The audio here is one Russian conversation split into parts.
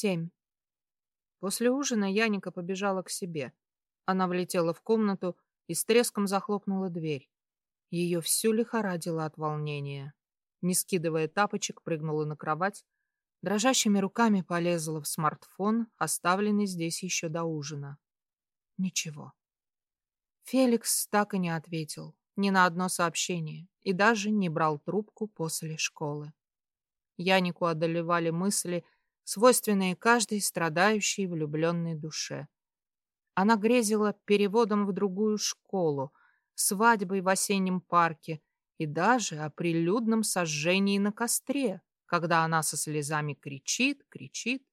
семь. После ужина Яника побежала к себе. Она влетела в комнату и с треском захлопнула дверь. Ее всю лихорадило от волнения. Не скидывая тапочек, прыгнула на кровать, дрожащими руками полезла в смартфон, оставленный здесь еще до ужина. Ничего. Феликс так и не ответил ни на одно сообщение и даже не брал трубку после школы. Янику одолевали мысли, свойственные каждой страдающей влюбленной душе. Она грезила переводом в другую школу, свадьбой в осеннем парке и даже о прилюдном сожжении на костре, когда она со слезами кричит, кричит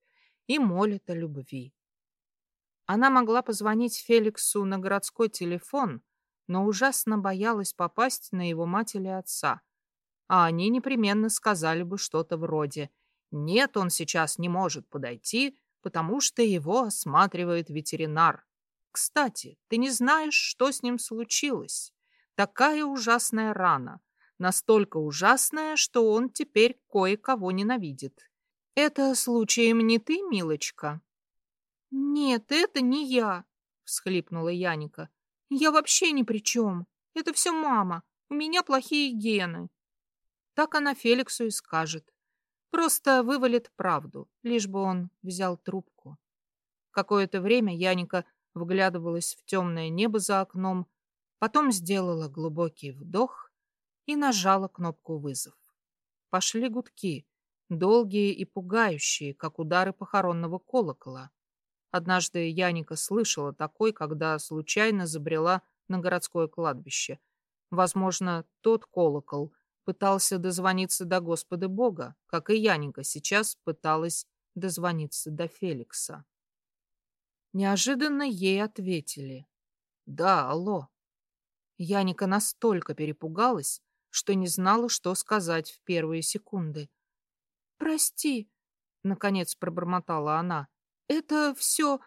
и молит о любви. Она могла позвонить Феликсу на городской телефон, но ужасно боялась попасть на его мать или отца. А они непременно сказали бы что-то вроде «Нет, он сейчас не может подойти, потому что его осматривает ветеринар. Кстати, ты не знаешь, что с ним случилось. Такая ужасная рана. Настолько ужасная, что он теперь кое-кого ненавидит. Это случаем не ты, милочка?» «Нет, это не я», — всхлипнула Яника. «Я вообще ни при чем. Это все мама. У меня плохие гены». Так она Феликсу и скажет. Просто вывалит правду, лишь бы он взял трубку. Какое-то время Яника вглядывалась в темное небо за окном, потом сделала глубокий вдох и нажала кнопку «Вызов». Пошли гудки, долгие и пугающие, как удары похоронного колокола. Однажды Яника слышала такой, когда случайно забрела на городское кладбище. Возможно, тот колокол пытался дозвониться до Господа Бога, как и Яника сейчас пыталась дозвониться до Феликса. Неожиданно ей ответили. «Да, алло». Яника настолько перепугалась, что не знала, что сказать в первые секунды. «Прости», — наконец пробормотала она. Это все...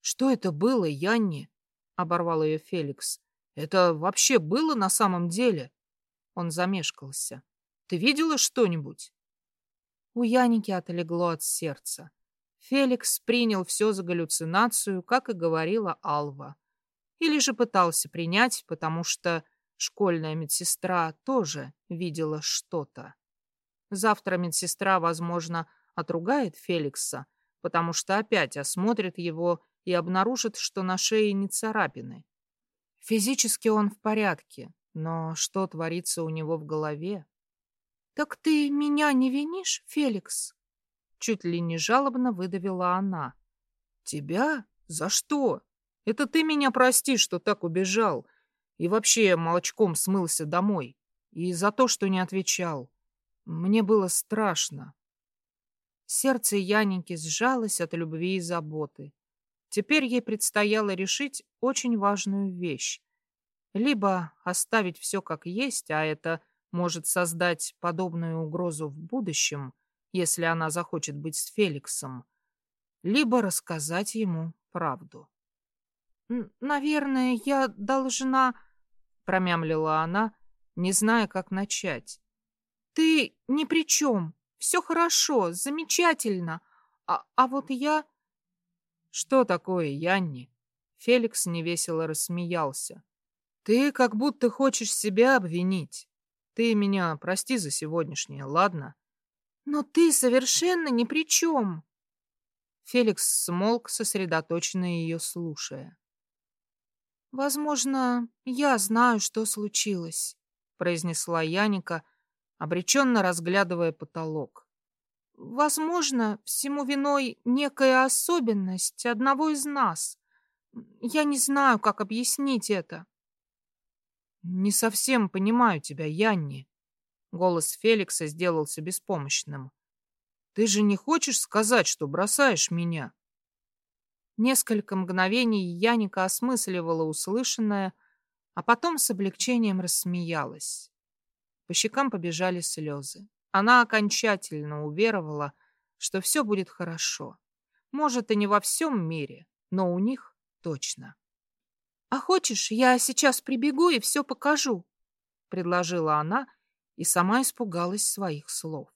Что это было, Янни? Оборвал ее Феликс. Это вообще было на самом деле? Он замешкался. Ты видела что-нибудь? У Яники отлегло от сердца. Феликс принял все за галлюцинацию, как и говорила Алва. Или же пытался принять, потому что школьная медсестра тоже видела что-то. Завтра медсестра, возможно, отругает Феликса, потому что опять осмотрит его и обнаружит, что на шее не царапины. Физически он в порядке, но что творится у него в голове? «Так ты меня не винишь, Феликс?» Чуть ли не жалобно выдавила она. «Тебя? За что? Это ты меня прости, что так убежал. И вообще молочком смылся домой. И за то, что не отвечал. Мне было страшно. Сердце Яники сжалось от любви и заботы. Теперь ей предстояло решить очень важную вещь. Либо оставить все как есть, а это может создать подобную угрозу в будущем, если она захочет быть с Феликсом, либо рассказать ему правду. «Наверное, я должна...» — промямлила она, не зная, как начать. «Ты ни при чем!» Все хорошо, замечательно. А, а вот я... Что такое, Янни? Феликс невесело рассмеялся. Ты как будто хочешь себя обвинить. Ты меня прости за сегодняшнее, ладно? Но ты совершенно ни при чем. Феликс смолк, сосредоточенно ее слушая. «Возможно, я знаю, что случилось», — произнесла Яника, обреченно разглядывая потолок. Возможно, всему виной некая особенность одного из нас. Я не знаю, как объяснить это. Не совсем понимаю тебя, Янни. Голос Феликса сделался беспомощным. Ты же не хочешь сказать, что бросаешь меня? Несколько мгновений Яника осмысливала услышанное, а потом с облегчением рассмеялась. По щекам побежали слезы. Она окончательно уверовала, что все будет хорошо. Может, и не во всем мире, но у них точно. «А хочешь, я сейчас прибегу и все покажу?» — предложила она и сама испугалась своих слов.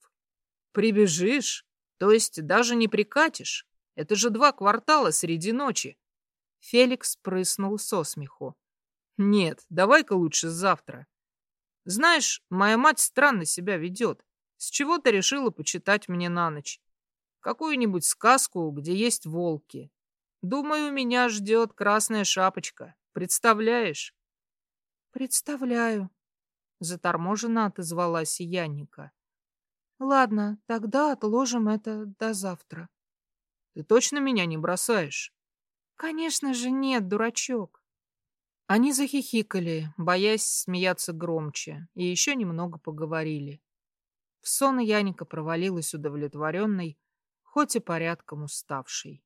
«Прибежишь? То есть даже не прикатишь? Это же два квартала среди ночи. Феликс прыснул со смеху. Нет, давай-ка лучше завтра. Знаешь, моя мать странно себя ведет. С чего ты решила почитать мне на ночь? Какую-нибудь сказку, где есть волки. Думаю, меня ждет красная шапочка. Представляешь? Представляю. Заторможенно отозвалась Янника. Ладно, тогда отложим это до завтра. Ты точно меня не бросаешь? Конечно же нет, дурачок. Они захихикали, боясь смеяться громче, и еще немного поговорили. В сон Яника провалилась удовлетворенной, хоть и порядком уставшей.